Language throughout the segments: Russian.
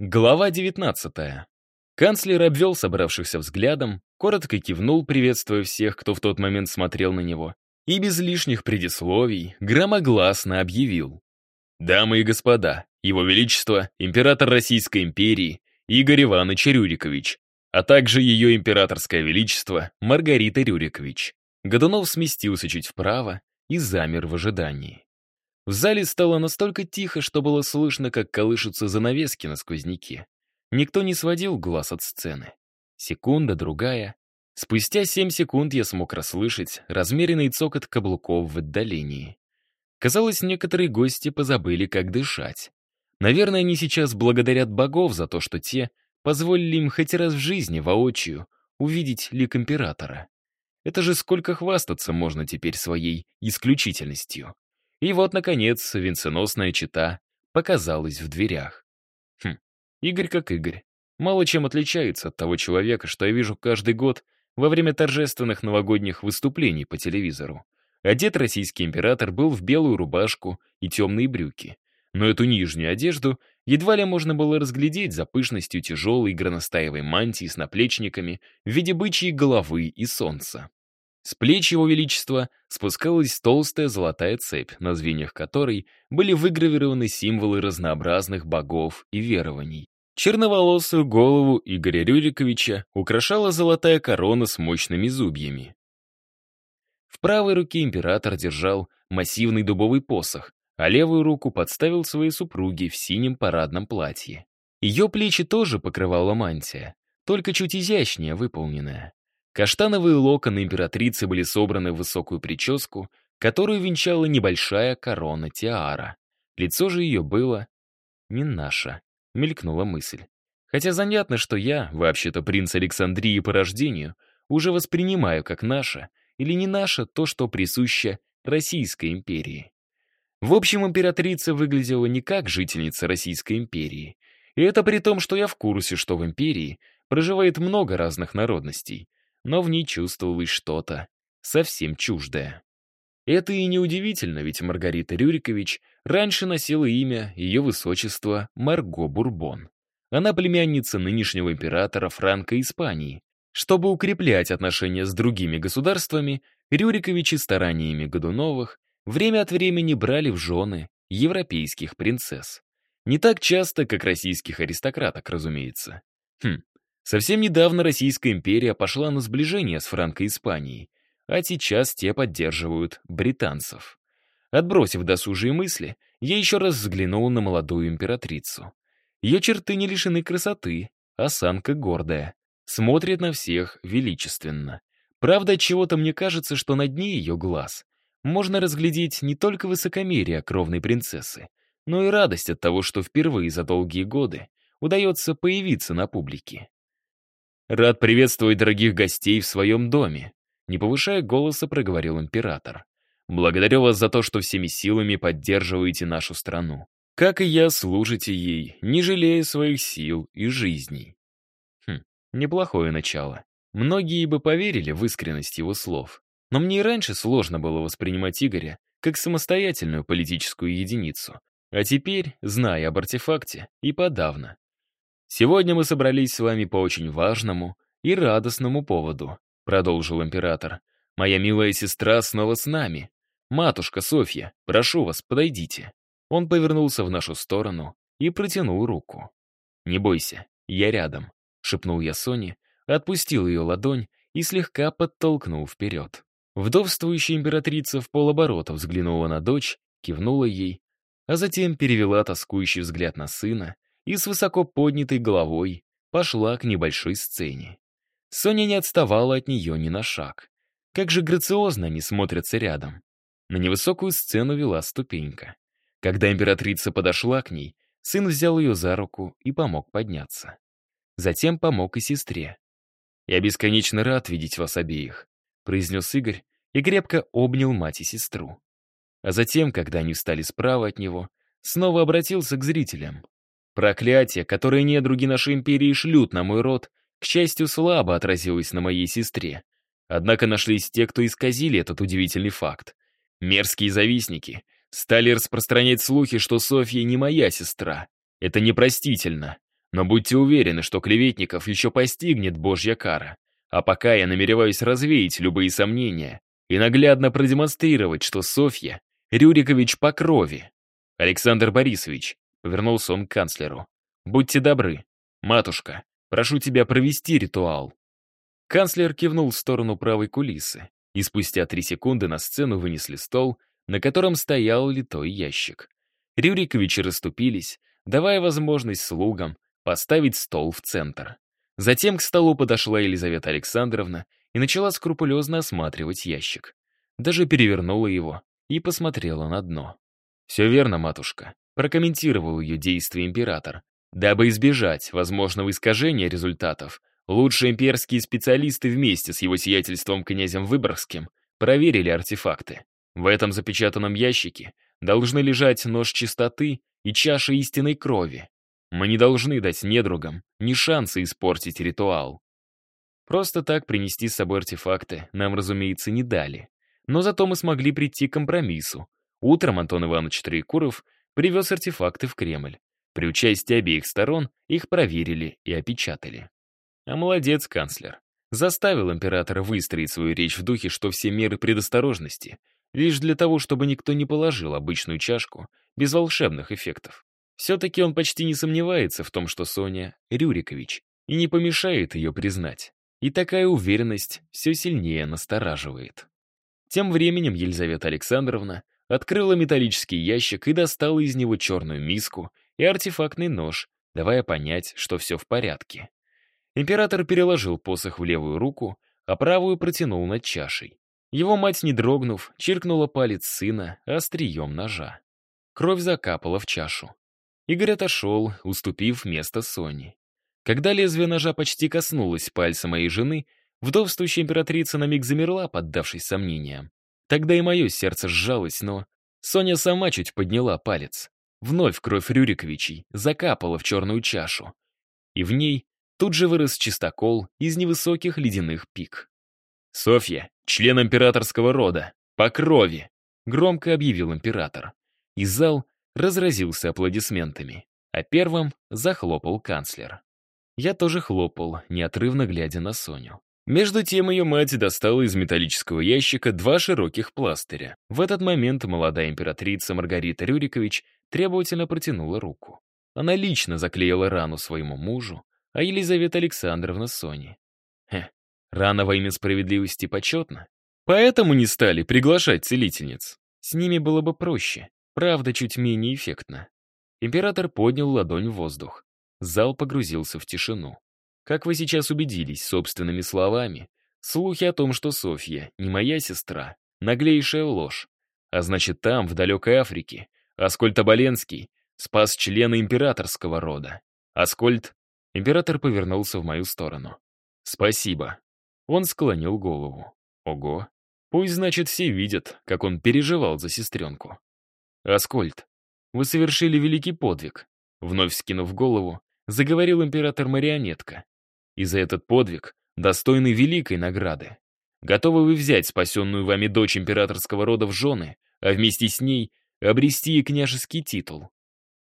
Глава 19. Канцлер обвел собравшихся взглядом, коротко кивнул, приветствуя всех, кто в тот момент смотрел на него, и без лишних предисловий громогласно объявил. «Дамы и господа, Его Величество, император Российской империи Игорь Иванович Рюрикович, а также Ее Императорское Величество Маргарита Рюрикович». Годунов сместился чуть вправо и замер в ожидании. В зале стало настолько тихо, что было слышно, как колышутся занавески на сквозняке. Никто не сводил глаз от сцены. Секунда, другая. Спустя семь секунд я смог расслышать размеренный цокот каблуков в отдалении. Казалось, некоторые гости позабыли, как дышать. Наверное, они сейчас благодарят богов за то, что те позволили им хоть раз в жизни воочию увидеть лик императора. Это же сколько хвастаться можно теперь своей исключительностью. И вот, наконец, венценосная чита показалась в дверях. Хм, Игорь как Игорь. Мало чем отличается от того человека, что я вижу каждый год во время торжественных новогодних выступлений по телевизору. Одет российский император был в белую рубашку и темные брюки. Но эту нижнюю одежду едва ли можно было разглядеть за пышностью тяжелой горностаевой мантии с наплечниками в виде бычьей головы и солнца. С плеч его величества спускалась толстая золотая цепь, на звеньях которой были выгравированы символы разнообразных богов и верований. Черноволосую голову Игоря Рюриковича украшала золотая корона с мощными зубьями. В правой руке император держал массивный дубовый посох, а левую руку подставил своей супруге в синем парадном платье. Ее плечи тоже покрывала мантия, только чуть изящнее выполненная. Каштановые локоны императрицы были собраны в высокую прическу, которую венчала небольшая корона-тиара. Лицо же ее было не наше, мелькнула мысль. Хотя занятно, что я, вообще-то принц Александрии по рождению, уже воспринимаю как наше или не наше то, что присуще Российской империи. В общем, императрица выглядела не как жительница Российской империи. И это при том, что я в курсе, что в империи проживает много разных народностей но в ней чувствовалось что-то совсем чуждое. Это и неудивительно, ведь Маргарита Рюрикович раньше носила имя ее высочества Марго Бурбон. Она племянница нынешнего императора Франка Испании. Чтобы укреплять отношения с другими государствами, Рюриковичи стараниями Годуновых время от времени брали в жены европейских принцесс. Не так часто, как российских аристократок, разумеется. Хм, Совсем недавно Российская империя пошла на сближение с Франко-Испанией, а сейчас те поддерживают британцев. Отбросив досужие мысли, я еще раз взглянул на молодую императрицу. Ее черты не лишены красоты, осанка гордая, смотрит на всех величественно. Правда, от чего-то мне кажется, что на дне ее глаз можно разглядеть не только высокомерие кровной принцессы, но и радость от того, что впервые за долгие годы удается появиться на публике. «Рад приветствовать дорогих гостей в своем доме», не повышая голоса, проговорил император. «Благодарю вас за то, что всеми силами поддерживаете нашу страну. Как и я, служите ей, не жалея своих сил и жизней». Хм, неплохое начало. Многие бы поверили в искренность его слов. Но мне и раньше сложно было воспринимать Игоря как самостоятельную политическую единицу. А теперь, зная об артефакте, и подавно. «Сегодня мы собрались с вами по очень важному и радостному поводу», продолжил император. «Моя милая сестра снова с нами. Матушка Софья, прошу вас, подойдите». Он повернулся в нашу сторону и протянул руку. «Не бойся, я рядом», — шепнул я Соне, отпустил ее ладонь и слегка подтолкнул вперед. Вдовствующая императрица в полоборота взглянула на дочь, кивнула ей, а затем перевела тоскующий взгляд на сына и с высоко поднятой головой пошла к небольшой сцене. Соня не отставала от нее ни на шаг. Как же грациозно они смотрятся рядом. На невысокую сцену вела ступенька. Когда императрица подошла к ней, сын взял ее за руку и помог подняться. Затем помог и сестре. «Я бесконечно рад видеть вас обеих», — произнес Игорь и крепко обнял мать и сестру. А затем, когда они встали справа от него, снова обратился к зрителям. Проклятие, которое недруги нашей империи шлют на мой род, к счастью, слабо отразилось на моей сестре. Однако нашлись те, кто исказили этот удивительный факт. Мерзкие завистники стали распространять слухи, что Софья не моя сестра. Это непростительно. Но будьте уверены, что клеветников еще постигнет божья кара. А пока я намереваюсь развеять любые сомнения и наглядно продемонстрировать, что Софья — Рюрикович по крови. Александр Борисович, — повернулся он к канцлеру, — будьте добры. Матушка, прошу тебя провести ритуал. Канцлер кивнул в сторону правой кулисы, и спустя три секунды на сцену вынесли стол, на котором стоял литой ящик. Рюриковичи расступились, давая возможность слугам поставить стол в центр. Затем к столу подошла Елизавета Александровна и начала скрупулезно осматривать ящик. Даже перевернула его и посмотрела на дно. «Все верно, матушка», — прокомментировал ее действие император. Дабы избежать возможного искажения результатов, лучшие имперские специалисты вместе с его сиятельством князем Выборгским проверили артефакты. В этом запечатанном ящике должны лежать нож чистоты и чаша истинной крови. Мы не должны дать недругам ни шанса испортить ритуал. Просто так принести с собой артефакты нам, разумеется, не дали. Но зато мы смогли прийти к компромиссу. Утром Антон Иванович Троекуров привез артефакты в Кремль. При участии обеих сторон их проверили и опечатали. А молодец канцлер. Заставил императора выстроить свою речь в духе, что все меры предосторожности, лишь для того, чтобы никто не положил обычную чашку без волшебных эффектов. Все-таки он почти не сомневается в том, что Соня — Рюрикович, и не помешает ее признать. И такая уверенность все сильнее настораживает. Тем временем Елизавета Александровна открыла металлический ящик и достала из него черную миску и артефактный нож, давая понять, что все в порядке. Император переложил посох в левую руку, а правую протянул над чашей. Его мать, не дрогнув, чиркнула палец сына острием ножа. Кровь закапала в чашу. Игорь отошел, уступив место Соне. Когда лезвие ножа почти коснулось пальца моей жены, вдовствующая императрица на миг замерла, поддавшись сомнениям. Тогда и мое сердце сжалось, но... Соня сама чуть подняла палец. Вновь кровь Рюриковичей закапала в черную чашу. И в ней тут же вырос чистокол из невысоких ледяных пик. «Софья, член императорского рода, по крови!» — громко объявил император. И зал разразился аплодисментами, а первым захлопал канцлер. Я тоже хлопал, неотрывно глядя на Соню. Между тем ее мать достала из металлического ящика два широких пластыря. В этот момент молодая императрица Маргарита Рюрикович требовательно протянула руку. Она лично заклеила рану своему мужу, а Елизавета Александровна Соне. Хе, рана во имя справедливости почетна. Поэтому не стали приглашать целительниц. С ними было бы проще. Правда, чуть менее эффектно. Император поднял ладонь в воздух. Зал погрузился в тишину. Как вы сейчас убедились собственными словами, слухи о том, что Софья не моя сестра, наглейшая ложь. А значит, там, в далекой Африке, Аскольд Оболенский спас члена императорского рода. Аскольд... Император повернулся в мою сторону. «Спасибо». Он склонил голову. Ого. Пусть, значит, все видят, как он переживал за сестренку. «Аскольд, вы совершили великий подвиг», — вновь скинув голову, заговорил император-марионетка. «И за этот подвиг достойны великой награды. Готовы вы взять спасенную вами дочь императорского рода в жены, а вместе с ней обрести и княжеский титул?»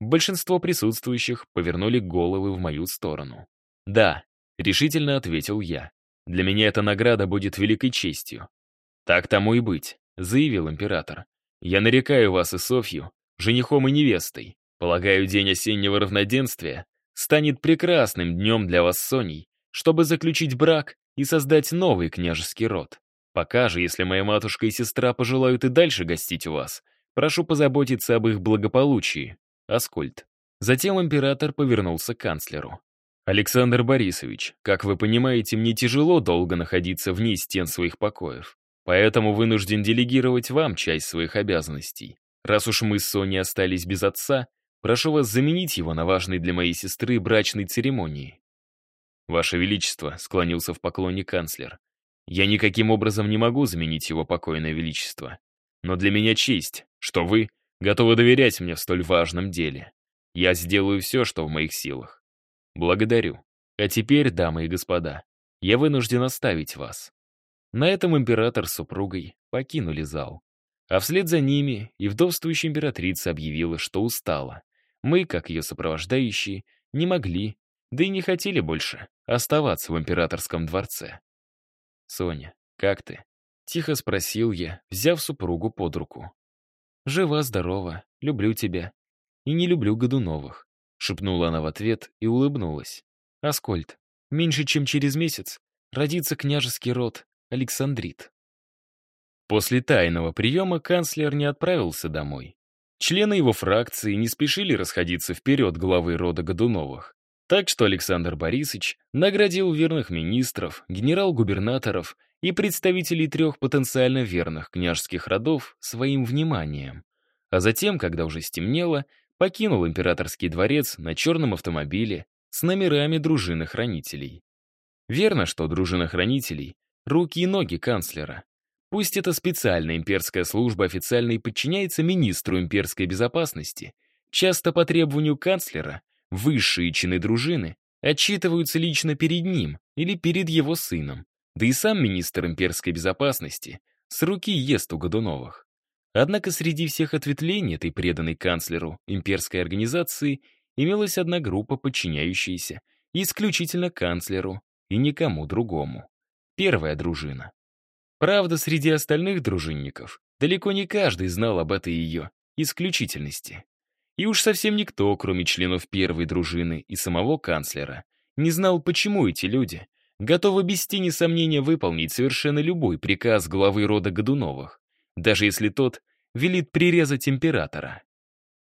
Большинство присутствующих повернули головы в мою сторону. «Да», — решительно ответил я. «Для меня эта награда будет великой честью». «Так тому и быть», — заявил император. Я нарекаю вас и Софью женихом и невестой. Полагаю, день осеннего равноденствия станет прекрасным днем для вас Соней, чтобы заключить брак и создать новый княжеский род. Пока же, если моя матушка и сестра пожелают и дальше гостить у вас, прошу позаботиться об их благополучии. Аскольд. Затем император повернулся к канцлеру. «Александр Борисович, как вы понимаете, мне тяжело долго находиться вне стен своих покоев. Поэтому вынужден делегировать вам часть своих обязанностей. Раз уж мы с Соней остались без отца, прошу вас заменить его на важной для моей сестры брачной церемонии». «Ваше Величество», — склонился в поклоне канцлер, «я никаким образом не могу заменить его покойное Величество. Но для меня честь, что вы готовы доверять мне в столь важном деле. Я сделаю все, что в моих силах. Благодарю. А теперь, дамы и господа, я вынужден оставить вас. На этом император с супругой покинули зал. А вслед за ними и вдовствующая императрица объявила, что устала. Мы, как ее сопровождающие, не могли да и не хотели больше оставаться в императорском дворце. «Соня, как ты?» — тихо спросил я, взяв супругу под руку. «Жива, здорова, люблю тебя. И не люблю Годуновых», — шепнула она в ответ и улыбнулась. «Аскольд, меньше чем через месяц родится княжеский род Александрит». После тайного приема канцлер не отправился домой. Члены его фракции не спешили расходиться вперед главы рода Годуновых. Так что Александр Борисович наградил верных министров, генерал-губернаторов и представителей трех потенциально верных княжеских родов своим вниманием. А затем, когда уже стемнело, покинул императорский дворец на черном автомобиле с номерами дружины-хранителей. Верно, что дружина-хранителей — руки и ноги канцлера. Пусть эта специальная имперская служба официально и подчиняется министру имперской безопасности, часто по требованию канцлера высшие чины дружины отчитываются лично перед ним или перед его сыном, да и сам министр имперской безопасности с руки ест у Годуновых. Однако среди всех ответвлений этой преданной канцлеру имперской организации имелась одна группа, подчиняющаяся исключительно канцлеру и никому другому. Первая дружина. Правда, среди остальных дружинников далеко не каждый знал об этой ее исключительности. И уж совсем никто, кроме членов первой дружины и самого канцлера, не знал, почему эти люди готовы без тени сомнения выполнить совершенно любой приказ главы рода Годуновых, даже если тот велит прирезать императора.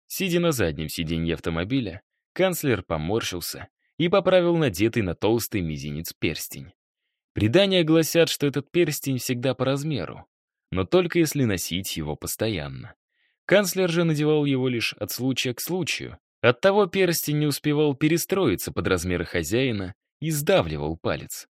Сидя на заднем сиденье автомобиля, канцлер поморщился и поправил надетый на толстый мизинец перстень. Предания гласят, что этот перстень всегда по размеру, но только если носить его постоянно. Канцлер же надевал его лишь от случая к случаю. Оттого перстень не успевал перестроиться под размеры хозяина и сдавливал палец.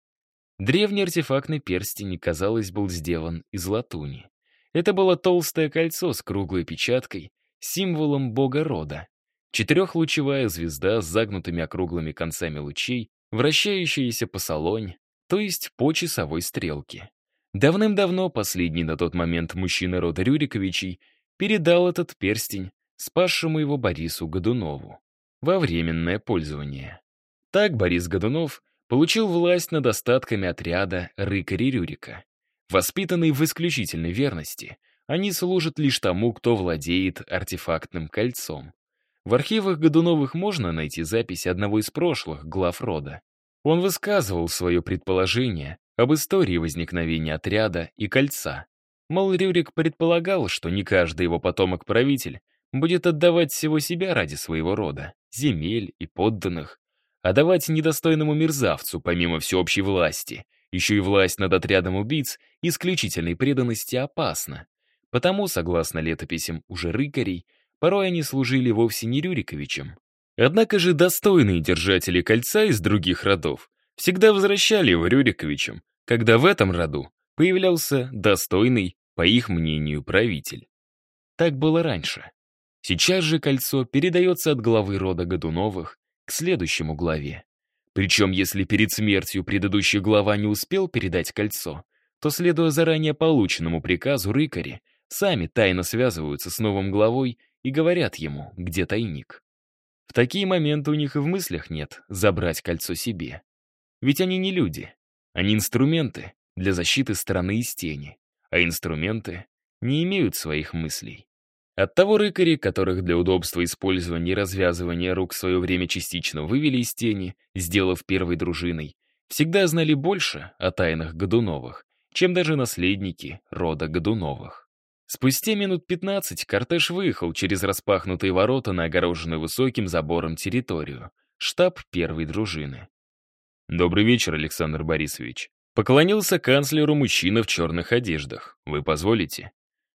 Древний артефактный перстень, казалось, был сделан из латуни. Это было толстое кольцо с круглой печаткой, символом бога рода. Четырехлучевая звезда с загнутыми округлыми концами лучей, вращающаяся по салонь, то есть по часовой стрелке. Давным-давно последний на тот момент мужчина рода Рюриковичей передал этот перстень спасшему его Борису Годунову во временное пользование. Так Борис Годунов получил власть над остатками отряда рыкари Рюрика. Воспитанные в исключительной верности, они служат лишь тому, кто владеет артефактным кольцом. В архивах Годуновых можно найти запись одного из прошлых глав рода. Он высказывал свое предположение об истории возникновения отряда и кольца. Мол, Рюрик предполагал, что не каждый его потомок-правитель будет отдавать всего себя ради своего рода, земель и подданных, а давать недостойному мерзавцу, помимо всеобщей власти, еще и власть над отрядом убийц исключительной преданности опасна. Потому, согласно летописям уже рыкарей, порой они служили вовсе не Рюриковичем, Однако же достойные держатели кольца из других родов всегда возвращали его Рюриковичам, когда в этом роду появлялся достойный, по их мнению, правитель. Так было раньше. Сейчас же кольцо передается от главы рода Годуновых к следующему главе. Причем, если перед смертью предыдущий глава не успел передать кольцо, то, следуя заранее полученному приказу рыкари, сами тайно связываются с новым главой и говорят ему, где тайник. В такие моменты у них и в мыслях нет забрать кольцо себе. Ведь они не люди. Они инструменты для защиты страны из тени. А инструменты не имеют своих мыслей. Оттого рыкари, которых для удобства использования и развязывания рук в свое время частично вывели из тени, сделав первой дружиной, всегда знали больше о тайнах Годуновых, чем даже наследники рода Годуновых. Спустя минут 15 кортеж выехал через распахнутые ворота на огороженную высоким забором территорию. Штаб первой дружины. «Добрый вечер, Александр Борисович». Поклонился канцлеру мужчина в черных одеждах. «Вы позволите?»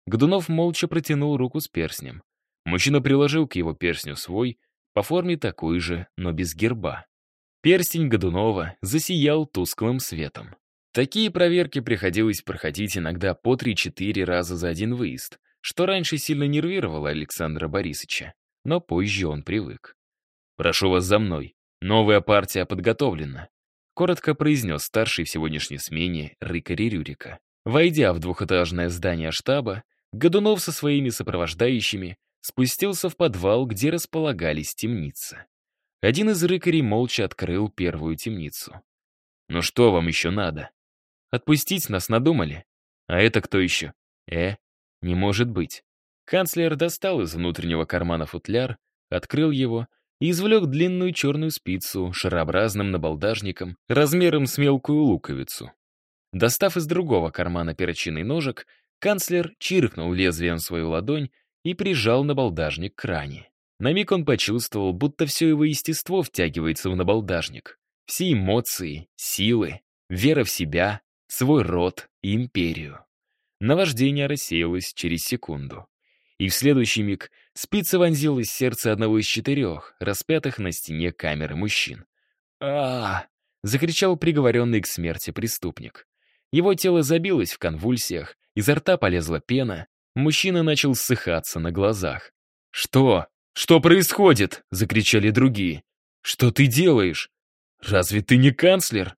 Годунов молча протянул руку с перстнем. Мужчина приложил к его перстню свой, по форме такой же, но без герба. Перстень Годунова засиял тусклым светом. Такие проверки приходилось проходить иногда по 3-4 раза за один выезд, что раньше сильно нервировало Александра Борисовича, но позже он привык. «Прошу вас за мной. Новая партия подготовлена», — коротко произнес старший в сегодняшней смене Рыкари Рюрика. Войдя в двухэтажное здание штаба, Годунов со своими сопровождающими спустился в подвал, где располагались темницы. Один из рыкарей молча открыл первую темницу. «Ну что вам еще надо? Отпустить нас надумали? А это кто еще? Э, не может быть». Канцлер достал из внутреннего кармана футляр, открыл его и извлек длинную черную спицу шарообразным набалдажником размером с мелкую луковицу. Достав из другого кармана перочинный ножик, канцлер чиркнул лезвием свою ладонь и прижал набалдажник к ране. На миг он почувствовал, будто все его естество втягивается в набалдажник. Все эмоции, силы, вера в себя, свой род и империю. Наваждение рассеялось через секунду. И в следующий миг спица вонзилась в сердце одного из четырех, распятых на стене камеры мужчин. а, закричал приговоренный к смерти преступник. Его тело забилось в конвульсиях, изо рта полезла пена, мужчина начал ссыхаться на глазах. «Что? Что происходит?» — закричали другие. «Что ты делаешь? Разве ты не канцлер?»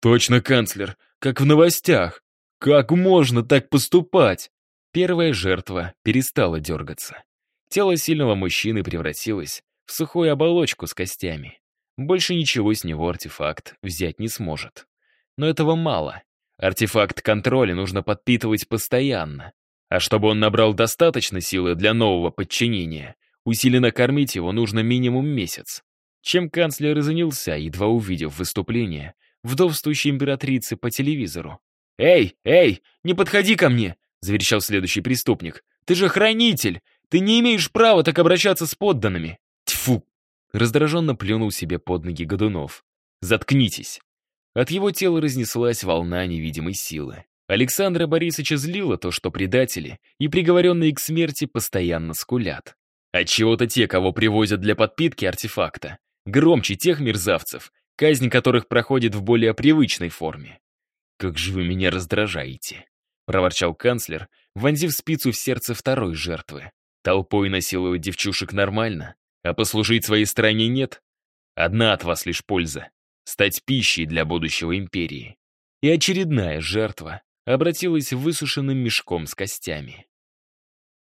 «Точно канцлер, как в новостях. Как можно так поступать?» Первая жертва перестала дергаться. Тело сильного мужчины превратилось в сухую оболочку с костями. Больше ничего с него артефакт взять не сможет. Но этого мало. Артефакт контроля нужно подпитывать постоянно. А чтобы он набрал достаточно силы для нового подчинения, усиленно кормить его нужно минимум месяц. Чем канцлер и занялся, едва увидев выступление вдовствующей императрицы по телевизору. «Эй, эй, не подходи ко мне!» — заверещал следующий преступник. «Ты же хранитель! Ты не имеешь права так обращаться с подданными!» Тьфу! Раздраженно плюнул себе под ноги Годунов. «Заткнитесь!» От его тела разнеслась волна невидимой силы. Александра Борисовича злило то, что предатели и приговоренные к смерти постоянно скулят. Отчего-то те, кого привозят для подпитки артефакта, громче тех мерзавцев, казнь которых проходит в более привычной форме. «Как же вы меня раздражаете!» проворчал канцлер, вонзив спицу в сердце второй жертвы. Толпой насиловать девчушек нормально, а послужить своей стране нет. Одна от вас лишь польза — стать пищей для будущего империи. И очередная жертва обратилась высушенным мешком с костями.